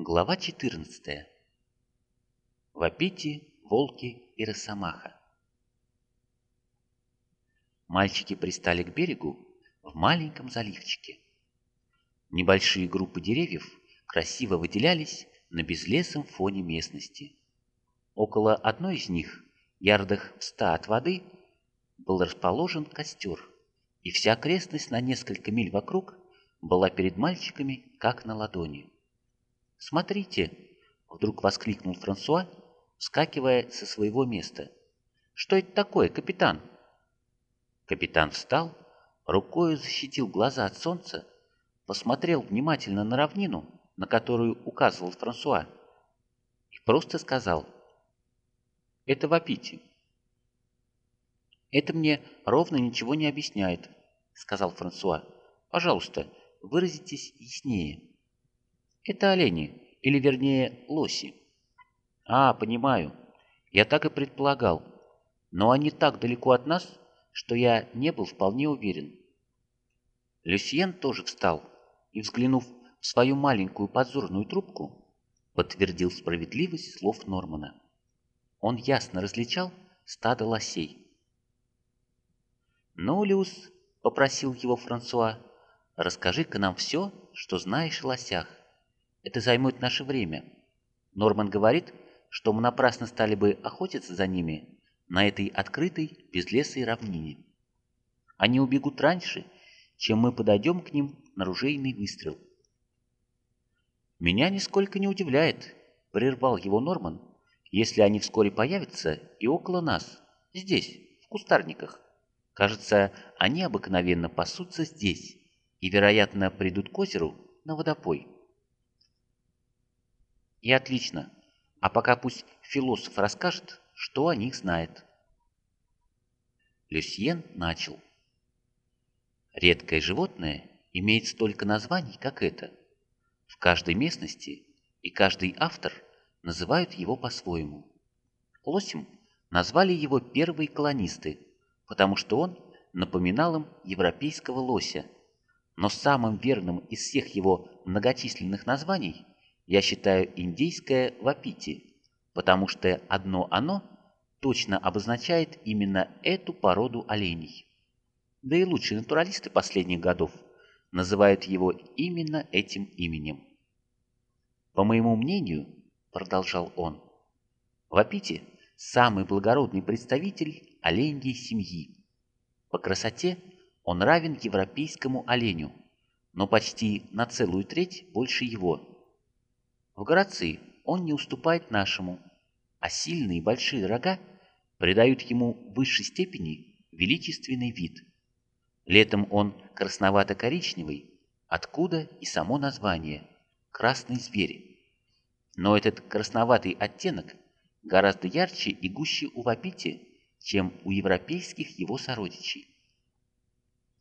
Глава 14. Вапити, волки и росомаха. Мальчики пристали к берегу в маленьком заливчике. Небольшие группы деревьев красиво выделялись на безлесом фоне местности. Около одной из них, ярдах в ста от воды, был расположен костер, и вся окрестность на несколько миль вокруг была перед мальчиками как на ладони. «Смотрите!» — вдруг воскликнул Франсуа, вскакивая со своего места. «Что это такое, капитан?» Капитан встал, рукою защитил глаза от солнца, посмотрел внимательно на равнину, на которую указывал Франсуа, и просто сказал «Это вопите». «Это мне ровно ничего не объясняет», — сказал Франсуа. «Пожалуйста, выразитесь яснее». Это олени, или вернее лоси. А, понимаю. Я так и предполагал. Но они так далеко от нас, что я не был вполне уверен. Люсьен тоже встал и, взглянув в свою маленькую подзорную трубку, подтвердил справедливость слов Нормана. Он ясно различал стадо лосей. «Ну, Люс», — попросил его Франсуа, — «расскажи-ка нам все, что знаешь о лосях». Это займет наше время. Норман говорит, что мы напрасно стали бы охотиться за ними на этой открытой, безлесой равнине. Они убегут раньше, чем мы подойдем к ним на ружейный выстрел. «Меня нисколько не удивляет», — прервал его Норман, «если они вскоре появятся и около нас, здесь, в кустарниках. Кажется, они обыкновенно пасутся здесь и, вероятно, придут к озеру на водопой». И отлично. А пока пусть философ расскажет, что о них знает. Люсьен начал. Редкое животное имеет столько названий, как это. В каждой местности и каждый автор называют его по-своему. Лосем назвали его первые колонисты, потому что он напоминал им европейского лося. Но самым верным из всех его многочисленных названий я считаю индейское вапити, потому что одно оно точно обозначает именно эту породу оленей. Да и лучшие натуралисты последних годов называют его именно этим именем. По моему мнению, продолжал он, вапити – самый благородный представитель оленьей семьи. По красоте он равен европейскому оленю, но почти на целую треть больше его – в грации он не уступает нашему, а сильные большие рога придают ему в высшей степени величественный вид. Летом он красновато-коричневый, откуда и само название – красный зверь. Но этот красноватый оттенок гораздо ярче и гуще у вапити, чем у европейских его сородичей.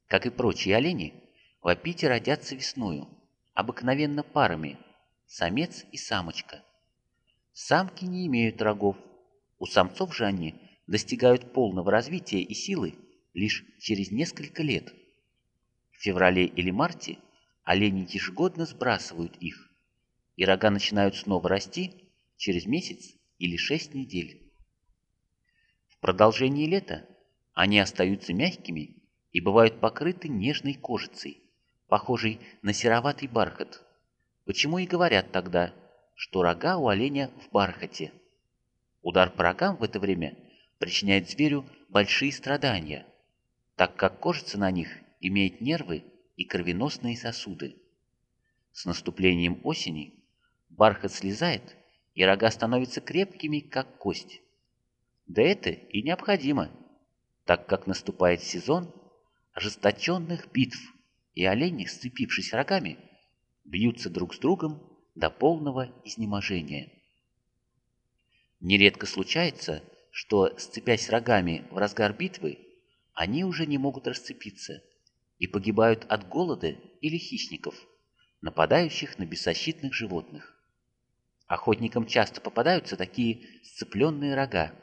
Как и прочие олени, вапити родятся весною, обыкновенно парами – самец и самочка. Самки не имеют рогов, у самцов же они достигают полного развития и силы лишь через несколько лет. В феврале или марте олени ежегодно сбрасывают их, и рога начинают снова расти через месяц или шесть недель. В продолжении лета они остаются мягкими и бывают покрыты нежной кожицей, похожей на сероватый бархат – Почему и говорят тогда, что рога у оленя в бархате. Удар по рогам в это время причиняет зверю большие страдания, так как кожица на них имеет нервы и кровеносные сосуды. С наступлением осени бархат слезает, и рога становятся крепкими, как кость. Да это и необходимо, так как наступает сезон ожесточенных битв, и олени, сцепившись рогами, бьются друг с другом до полного изнеможения. Нередко случается, что, сцепясь рогами в разгар битвы, они уже не могут расцепиться и погибают от голода или хищников, нападающих на беззащитных животных. Охотникам часто попадаются такие сцепленные рога,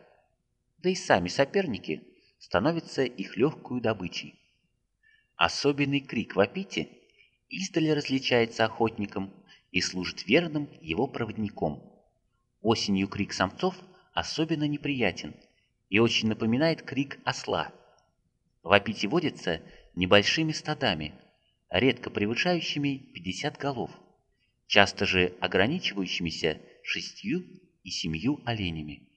да и сами соперники становятся их легкую добычей. Особенный крик в издали различается охотникам и служит верным его проводником. Осенью крик самцов особенно неприятен и очень напоминает крик осла. В Апите водится небольшими стадами, редко превышающими 50 голов, часто же ограничивающимися шестью и семью оленями.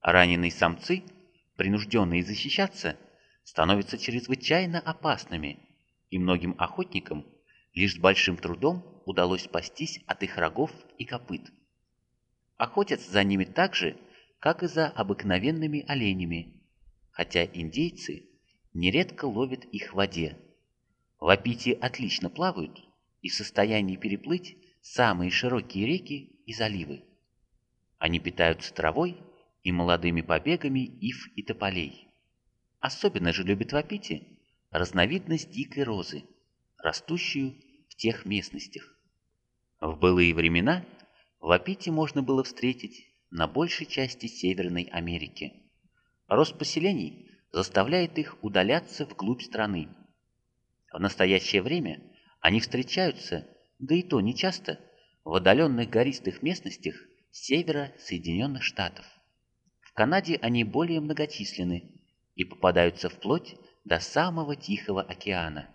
Раненые самцы, принужденные защищаться, становятся чрезвычайно опасными, и многим охотникам лишь с большим трудом удалось спастись от их рогов и копыт. Охотятся за ними так же, как и за обыкновенными оленями, хотя индейцы нередко ловят их в воде. Лапити отлично плавают и в состоянии переплыть самые широкие реки и заливы. Они питаются травой и молодыми побегами ив и тополей. Особенно же любят вапити разновидность дикой розы, растущую в тех местностях. В былые времена вапити можно было встретить на большей части Северной Америки. Рост поселений заставляет их удаляться вглубь страны. В настоящее время они встречаются, да и то нечасто, в отдаленных гористых местностях севера Соединенных Штатов. В Канаде они более многочисленны и попадаются вплоть до самого Тихого океана.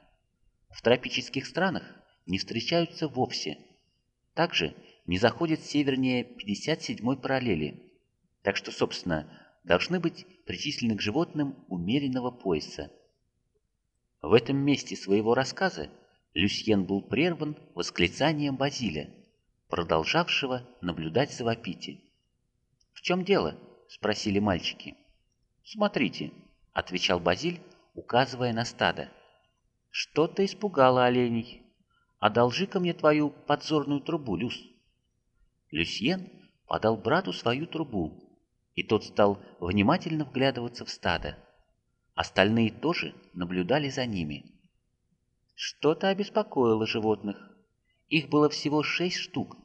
В тропических странах не встречаются вовсе. Также не заходят севернее 57-й параллели, так что, собственно, должны быть причислены к животным умеренного пояса. В этом месте своего рассказа Люсьен был прерван восклицанием Базиля, продолжавшего наблюдать за Вапити. «В чем дело?» — спросили мальчики. «Смотрите», — отвечал Базиль, указывая на стадо. «Что-то испугало оленей. Одолжи-ка мне твою подзорную трубу, Люс». Люсьен подал брату свою трубу, и тот стал внимательно вглядываться в стадо. Остальные тоже наблюдали за ними. Что-то обеспокоило животных. Их было всего шесть штук,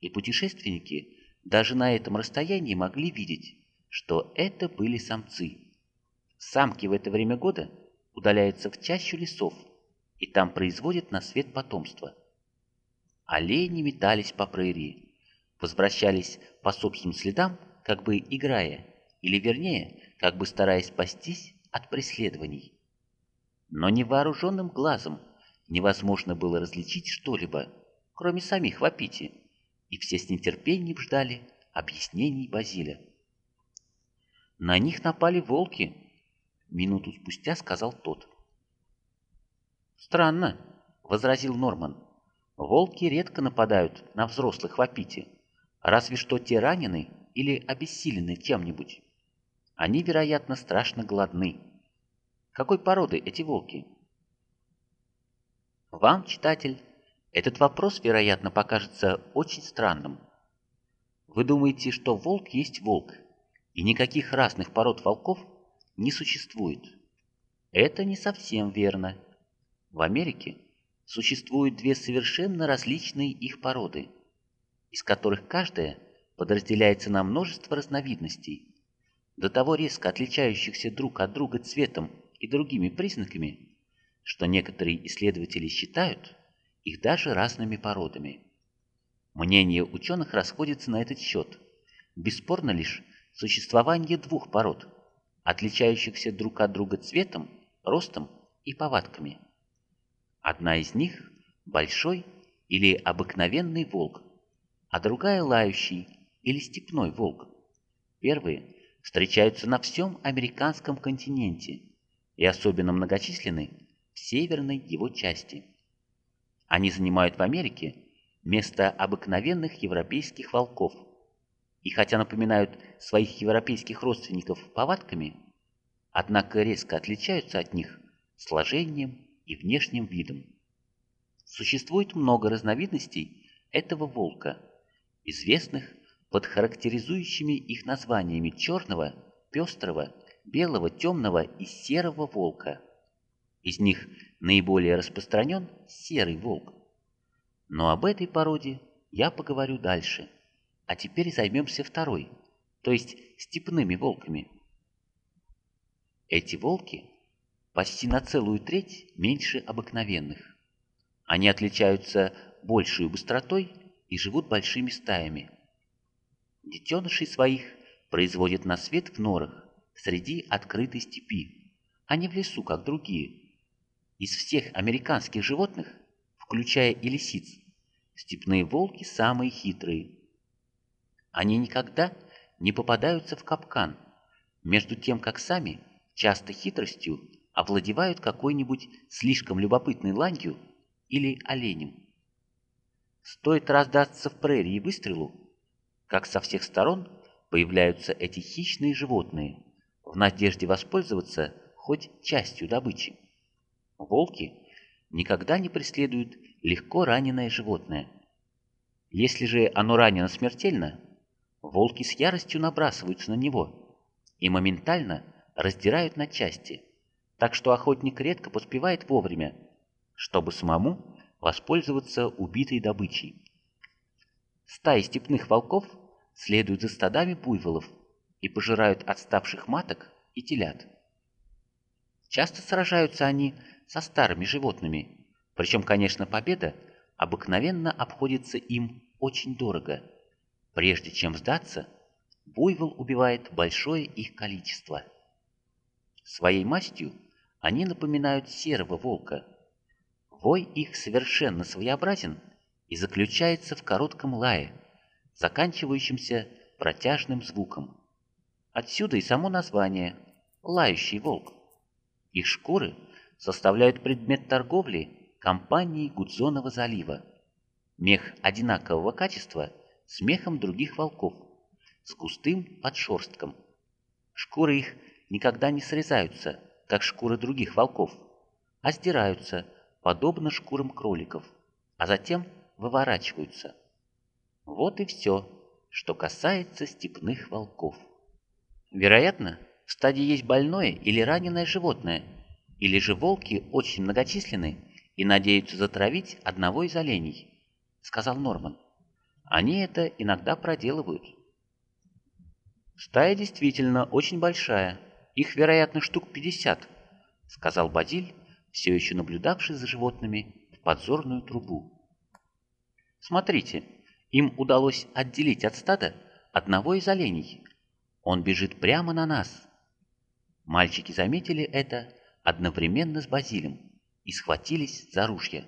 и путешественники даже на этом расстоянии могли видеть, что это были самцы. Самки в это время года удаляются в чащу лесов и там производят на свет потомство. Олени метались по прерии, возвращались по собственным следам, как бы играя, или вернее, как бы стараясь спастись от преследований. Но невооруженным глазом невозможно было различить что-либо, кроме самих вапити, и все с нетерпением ждали объяснений Базиля. «На них напали волки», — минуту спустя сказал тот. «Странно», — возразил Норман. «Волки редко нападают на взрослых в Апите, разве что те ранены или обессилены чем-нибудь. Они, вероятно, страшно голодны. Какой породы эти волки?» Вам, читатель, этот вопрос, вероятно, покажется очень странным. Вы думаете, что волк есть волк, и никаких разных пород волков не существует. Это не совсем верно. В Америке существуют две совершенно различные их породы, из которых каждая подразделяется на множество разновидностей, до того резко отличающихся друг от друга цветом и другими признаками, что некоторые исследователи считают их даже разными породами. Мнения ученых расходятся на этот счет. Бесспорно лишь существование двух пород, отличающихся друг от друга цветом, ростом и повадками. Одна из них – большой или обыкновенный волк, а другая – лающий или степной волк. Первые встречаются на всем американском континенте и особенно многочисленны в северной его части. Они занимают в Америке место обыкновенных европейских волков. И хотя напоминают своих европейских родственников повадками, однако резко отличаются от них сложением и внешним видом. Существует много разновидностей этого волка, известных под характеризующими их названиями черного, пестрого, белого, темного и серого волка. Из них наиболее распространен серый волк. Но об этой породе я поговорю дальше. А теперь займемся второй, то есть степными волками. Эти волки почти на целую треть меньше обыкновенных. Они отличаются большей быстротой и живут большими стаями. Детенышей своих производят на свет в норах среди открытой степи, а не в лесу, как другие. Из всех американских животных, включая и лисиц, степные волки самые хитрые. Они никогда не попадаются в капкан, между тем как сами часто хитростью овладевают какой-нибудь слишком любопытной ланью или оленем. Стоит раздаться в прерии выстрелу, как со всех сторон появляются эти хищные животные в надежде воспользоваться хоть частью добычи. Волки никогда не преследуют легко раненое животное. Если же оно ранено смертельно, волки с яростью набрасываются на него и моментально раздирают на части, так что охотник редко поспевает вовремя, чтобы самому воспользоваться убитой добычей. Стаи степных волков следуют за стадами буйволов и пожирают отставших маток и телят. Часто сражаются они со старыми животными, причем, конечно, победа обыкновенно обходится им очень дорого. Прежде чем сдаться, буйвол убивает большое их количество. Своей мастью они напоминают серого волка. Вой их совершенно своеобразен и заключается в коротком лае, заканчивающемся протяжным звуком. Отсюда и само название «лающий волк». Их шкуры составляют предмет торговли компании Гудзонова залива. Мех одинакового качества с мехом других волков, с густым подшерстком. Шкуры их никогда не срезаются, как шкуры других волков, а сдираются, подобно шкурам кроликов, а затем выворачиваются. Вот и все, что касается степных волков. Вероятно, в стаде есть больное или раненое животное, или же волки очень многочисленны и надеются затравить одного из оленей, сказал Норман. Они это иногда проделывают. Стая действительно очень большая, их, вероятно, штук пятьдесят, сказал Бадиль, все еще наблюдавший за животными в подзорную трубу. Смотрите, им удалось отделить от стада одного из оленей. Он бежит прямо на нас. Мальчики заметили это одновременно с Базилем и схватились за ружья.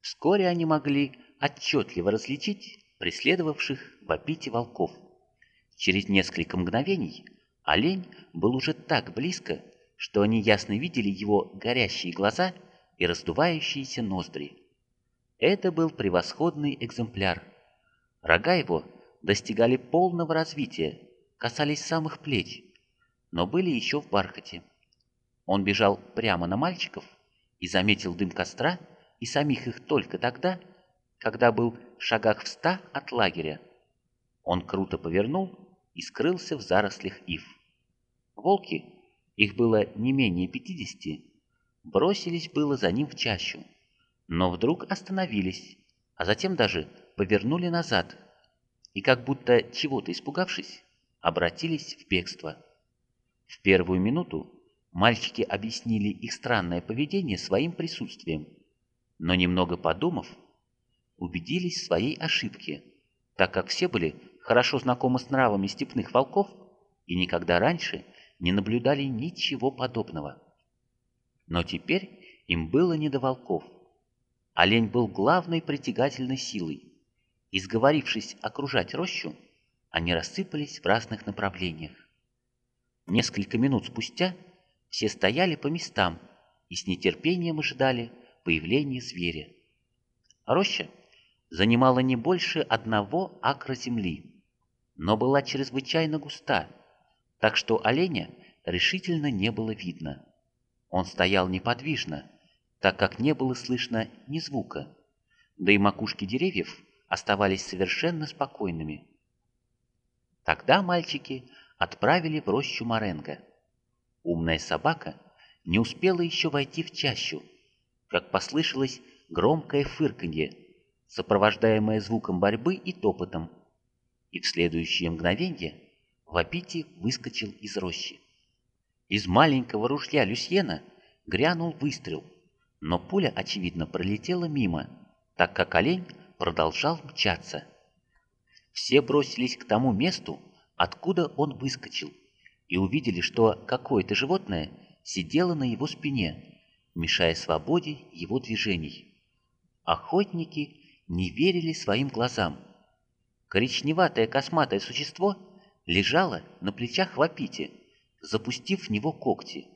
Вскоре они могли отчетливо различить преследовавших в апите волков. Через несколько мгновений олень был уже так близко, что они ясно видели его горящие глаза и раздувающиеся ноздри. Это был превосходный экземпляр. Рога его достигали полного развития, касались самых плеч, но были еще в бархате. Он бежал прямо на мальчиков и заметил дым костра и самих их только тогда, когда был в шагах в ста от лагеря. Он круто повернул и скрылся в зарослях ив. Волки, их было не менее пятидесяти, бросились было за ним в чащу, но вдруг остановились, а затем даже повернули назад и, как будто чего-то испугавшись, обратились в бегство. В первую минуту Мальчики объяснили их странное поведение своим присутствием, но немного подумав, убедились в своей ошибке, так как все были хорошо знакомы с нравами степных волков и никогда раньше не наблюдали ничего подобного. Но теперь им было не до волков. Олень был главной притягательной силой, и, окружать рощу, они рассыпались в разных направлениях. Несколько минут спустя – все стояли по местам и с нетерпением ожидали появления зверя. Роща занимала не больше одного акра земли, но была чрезвычайно густа, так что оленя решительно не было видно. Он стоял неподвижно, так как не было слышно ни звука, да и макушки деревьев оставались совершенно спокойными. Тогда мальчики отправили в рощу Маренго. Умная собака не успела еще войти в чащу, как послышалось громкое фырканье, сопровождаемое звуком борьбы и топотом, и в следующее мгновенье Вапити выскочил из рощи. Из маленького ружья Люсьена грянул выстрел, но пуля, очевидно, пролетела мимо, так как олень продолжал мчаться. Все бросились к тому месту, откуда он выскочил, и увидели, что какое-то животное сидело на его спине, мешая свободе его движений. Охотники не верили своим глазам. Коричневатое косматое существо лежало на плечах Вапити, запустив в него когти.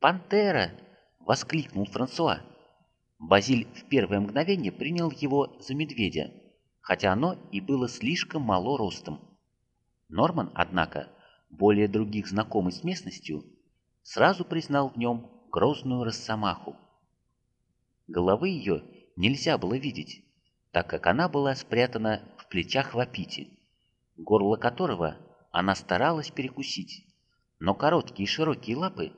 «Пантера!» — воскликнул Франсуа. Базиль в первое мгновение принял его за медведя, хотя оно и было слишком мало ростом. Норман, однако, более других знакомый с местностью, сразу признал в нем грозную росомаху. Головы ее нельзя было видеть, так как она была спрятана в плечах Вапити, горло которого она старалась перекусить, но короткие широкие лапы,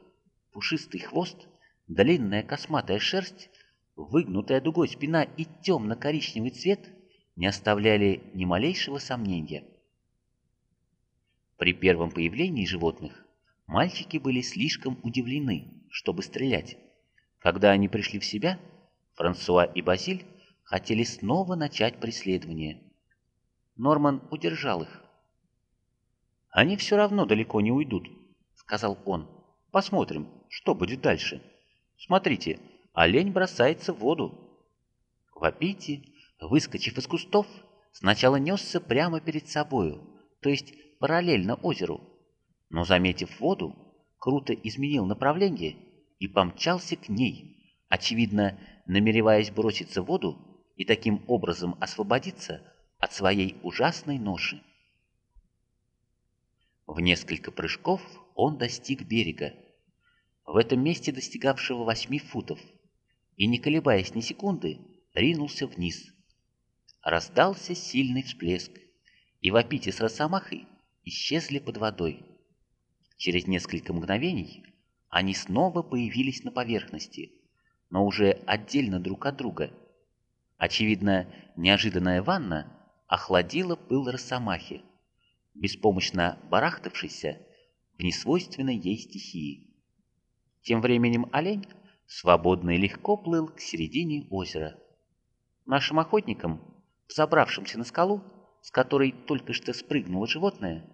пушистый хвост, длинная косматая шерсть выгнутая дугой спина и темно-коричневый цвет не оставляли ни малейшего сомнения. При первом появлении животных мальчики были слишком удивлены, чтобы стрелять. Когда они пришли в себя, Франсуа и Базиль хотели снова начать преследование. Норман удержал их. «Они все равно далеко не уйдут», — сказал он. «Посмотрим, что будет дальше. Смотрите, олень бросается в воду. Вапити, выскочив из кустов, сначала несся прямо перед собою, то есть параллельно озеру, но, заметив воду, круто изменил направление и помчался к ней, очевидно, намереваясь броситься в воду и таким образом освободиться от своей ужасной ноши. В несколько прыжков он достиг берега, в этом месте достигавшего восьми футов – и, не колебаясь ни секунды, ринулся вниз. Раздался сильный всплеск, и Вапити с Росомахой исчезли под водой. Через несколько мгновений они снова появились на поверхности, но уже отдельно друг от друга. Очевидно, неожиданная ванна охладила пыл Росомахи, беспомощно барахтавшийся в несвойственной ей стихии. Тем временем олень свободно и легко плыл к середине озера. Нашим охотникам, взобравшимся на скалу, с которой только что спрыгнуло животное,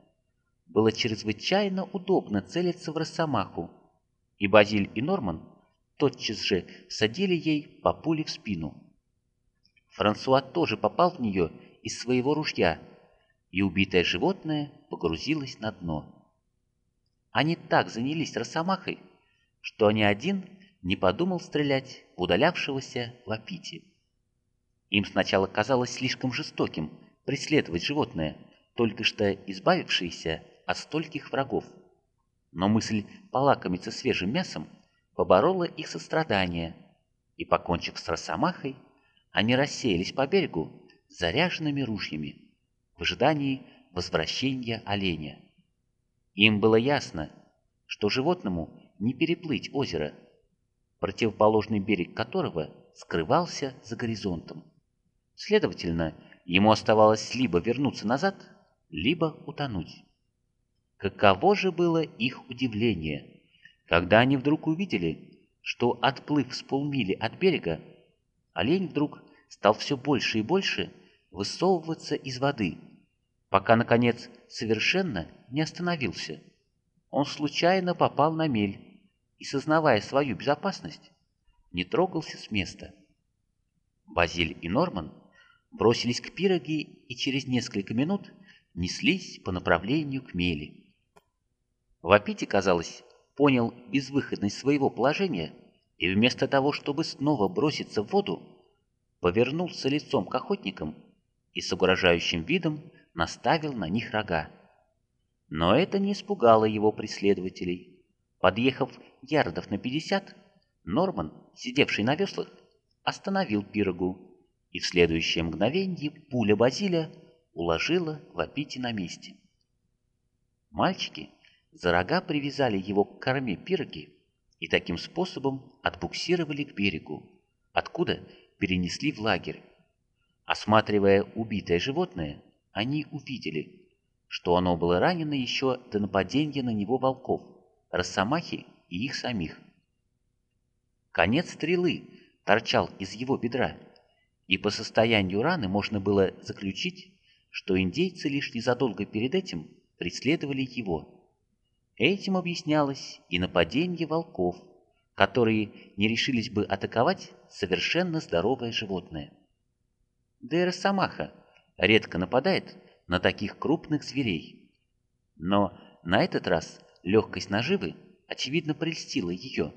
было чрезвычайно удобно целиться в росомаху, и Базиль и Норман тотчас же садили ей по пуле в спину. Франсуа тоже попал в нее из своего ружья, и убитое животное погрузилось на дно. Они так занялись росомахой, что ни один не подумал стрелять удалявшегося Лапити. Им сначала казалось слишком жестоким преследовать животное, только что избавившееся от стольких врагов. Но мысль полакомиться свежим мясом поборола их сострадание, и, покончив с росомахой, они рассеялись по берегу заряженными ружьями в ожидании возвращения оленя. Им было ясно, что животному не переплыть озеро, противоположный берег которого скрывался за горизонтом. Следовательно, ему оставалось либо вернуться назад, либо утонуть. Каково же было их удивление, когда они вдруг увидели, что, отплыв с полмили от берега, олень вдруг стал все больше и больше высовываться из воды, пока, наконец, совершенно не остановился. Он случайно попал на мель, и, сознавая свою безопасность, не трогался с места. Базиль и Норман бросились к пироге и через несколько минут неслись по направлению к мели. Вапити, казалось, понял безвыходность своего положения и вместо того, чтобы снова броситься в воду, повернулся лицом к охотникам и с угрожающим видом наставил на них рога. Но это не испугало его преследователей. Подъехав ярдов на пятьдесят, Норман, сидевший на веслах, остановил пирогу, и в следующее мгновение пуля Базиля уложила Вапити на месте. Мальчики за рога привязали его к корме пироги и таким способом отбуксировали к берегу, откуда перенесли в лагерь. Осматривая убитое животное, они увидели, что оно было ранено еще до нападения на него волков, росомахи и их самих. Конец стрелы торчал из его бедра, и по состоянию раны можно было заключить, что индейцы лишь незадолго перед этим преследовали его. Этим объяснялось и нападение волков, которые не решились бы атаковать совершенно здоровое животное. Да редко нападает на таких крупных зверей. Но на этот раз легкость наживы, очевидно, прельстила ее.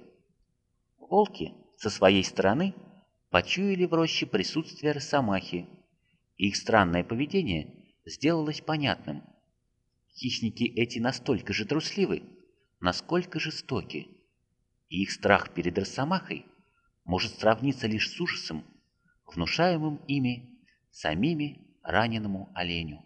Волки, со своей стороны, почуяли в роще присутствие росомахи, их странное поведение сделалось понятным. Хищники эти настолько же трусливы, насколько жестоки, и их страх перед росомахой может сравниться лишь с ужасом, внушаемым ими самими раненому оленю.